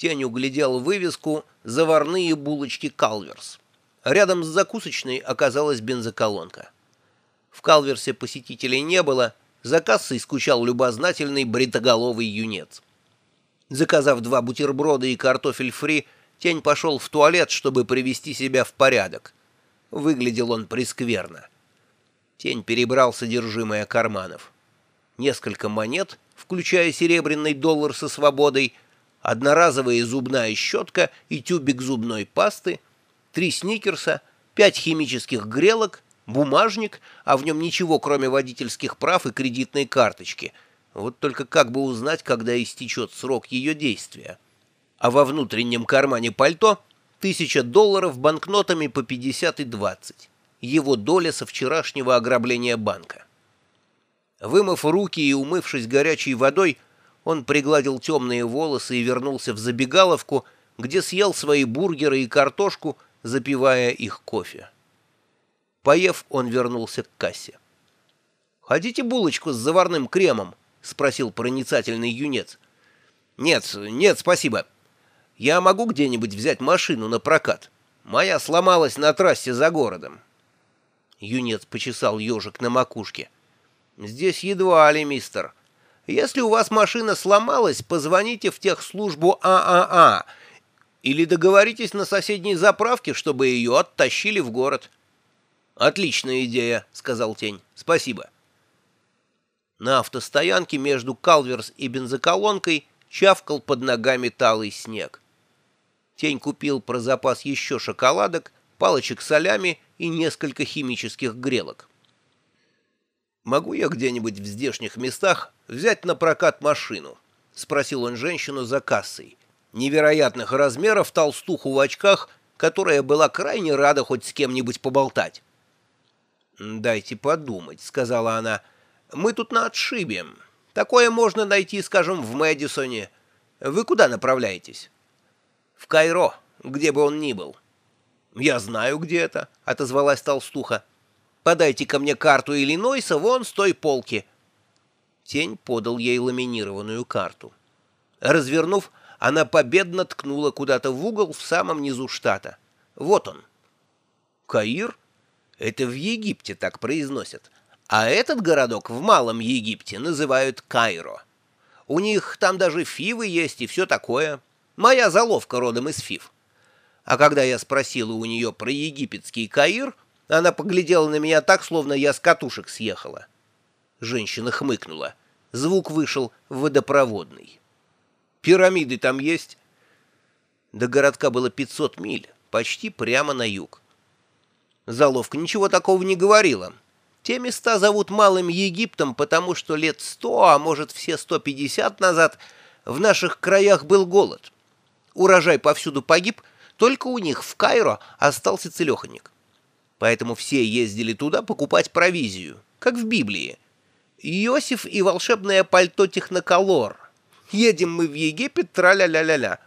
Тень углядел вывеску «Заварные булочки Калверс». Рядом с закусочной оказалась бензоколонка. В Калверсе посетителей не было, за кассой скучал любознательный бритоголовый юнец. Заказав два бутерброда и картофель фри, Тень пошел в туалет, чтобы привести себя в порядок. Выглядел он прескверно. Тень перебрал содержимое карманов. Несколько монет, включая серебряный доллар со свободой, одноразовая зубная щетка и тюбик зубной пасты, три сникерса, пять химических грелок, бумажник, а в нем ничего, кроме водительских прав и кредитной карточки. Вот только как бы узнать, когда истечет срок ее действия. А во внутреннем кармане пальто тысяча долларов банкнотами по 50 и 20 его доля со вчерашнего ограбления банка. Вымыв руки и умывшись горячей водой, он пригладил темные волосы и вернулся в забегаловку, где съел свои бургеры и картошку, запивая их кофе. Поев, он вернулся к кассе. «Хотите булочку с заварным кремом?» — спросил проницательный юнец. «Нет, нет, спасибо. Я могу где-нибудь взять машину на прокат? Моя сломалась на трассе за городом». Юнец почесал ежик на макушке. «Здесь едва ли, мистер. Если у вас машина сломалась, позвоните в техслужбу ААА или договоритесь на соседней заправке, чтобы ее оттащили в город». «Отличная идея», — сказал Тень. «Спасибо». На автостоянке между Калверс и бензоколонкой чавкал под ногами талый снег. Тень купил про запас еще шоколадок, палочек солями и несколько химических грелок. «Могу я где-нибудь в здешних местах взять на прокат машину?» — спросил он женщину за кассой. Невероятных размеров толстуху в очках, которая была крайне рада хоть с кем-нибудь поболтать. «Дайте подумать», — сказала она. «Мы тут на отшибе. Такое можно найти, скажем, в Мэдисоне. Вы куда направляетесь?» «В Кайро, где бы он ни был». «Я знаю, где это», — отозвалась толстуха. «Подайте ко мне карту Иллинойса вон с той полки». Тень подал ей ламинированную карту. Развернув, она победно ткнула куда-то в угол в самом низу штата. Вот он. Каир? Это в Египте так произносят. А этот городок в Малом Египте называют Кайро. У них там даже фивы есть и все такое. Моя заловка родом из фив. А когда я спросила у нее про египетский Каир, она поглядела на меня так, словно я с катушек съехала. Женщина хмыкнула. Звук вышел водопроводный. «Пирамиды там есть?» До городка было 500 миль, почти прямо на юг. Заловка ничего такого не говорила. Те места зовут Малым Египтом, потому что лет сто, а может все 150 назад, в наших краях был голод. Урожай повсюду погиб, только у них в Кайро остался целеханик. Поэтому все ездили туда покупать провизию, как в Библии. Иосиф и волшебное пальто Техноколор. Едем мы в Египет, тра-ля-ля-ля-ля.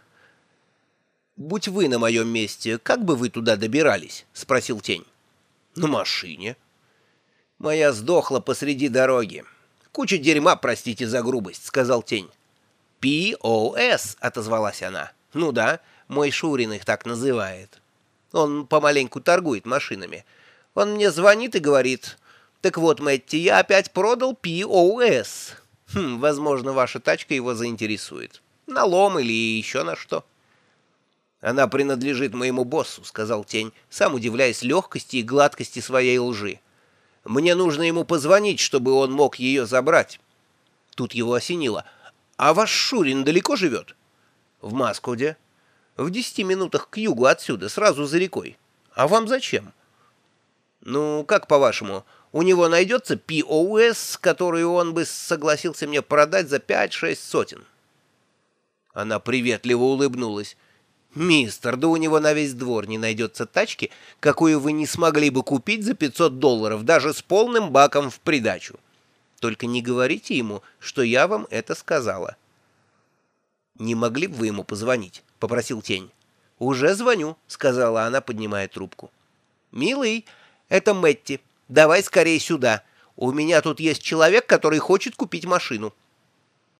«Будь вы на моем месте, как бы вы туда добирались?» — спросил Тень. «На машине». «Моя сдохла посреди дороги. Куча дерьма, простите за грубость», — сказал Тень. «Пи-О-С», — отозвалась она. «Ну да, мой Шурин их так называет. Он помаленьку торгует машинами. Он мне звонит и говорит, «Так вот, Мэтти, я опять продал POS. Хм, возможно, ваша тачка его заинтересует. На лом или еще на что». «Она принадлежит моему боссу», — сказал Тень, сам удивляясь легкости и гладкости своей лжи. «Мне нужно ему позвонить, чтобы он мог ее забрать». Тут его осенило. «А ваш Шурин далеко живет?» «В Маскуде» в десяти минутах к югу отсюда, сразу за рекой. А вам зачем? Ну, как по-вашему, у него найдется POS, который он бы согласился мне продать за пять-шесть сотен? Она приветливо улыбнулась. «Мистер, да у него на весь двор не найдется тачки, какую вы не смогли бы купить за 500 долларов, даже с полным баком в придачу. Только не говорите ему, что я вам это сказала». «Не могли бы вы ему позвонить?» — попросил тень. «Уже звоню», — сказала она, поднимая трубку. «Милый, это Мэтти. Давай скорее сюда. У меня тут есть человек, который хочет купить машину».